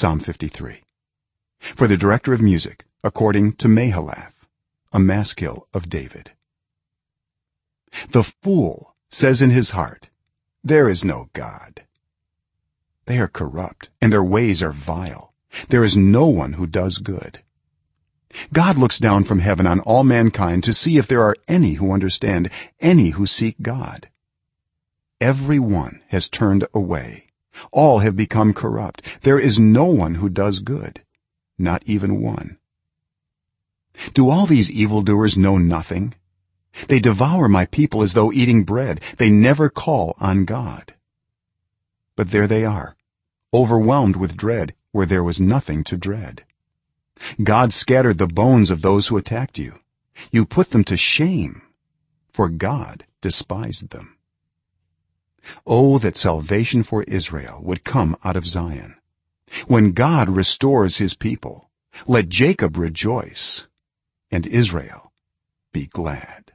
psalm 53 for the director of music according to mahalath a maskil of david. The fool says in his heart there is no god. They are corrupt and their ways are vile. There is no one who does good. God looks down from heaven on all mankind to see if there are any who understand any who seek god. Every one has turned away all have become corrupt. There is no one who does good. Not even one. Do all these evildoers know nothing? They devour my people as though eating bread. They never call on god. But there they are overwhelmed with dread where there was nothing to dread. God scattered the bones of those who attacked you. You put them to shame for god despised them oh that salvation for israel would come out of zion. When god restores his people let jacob rejoice and israel be glad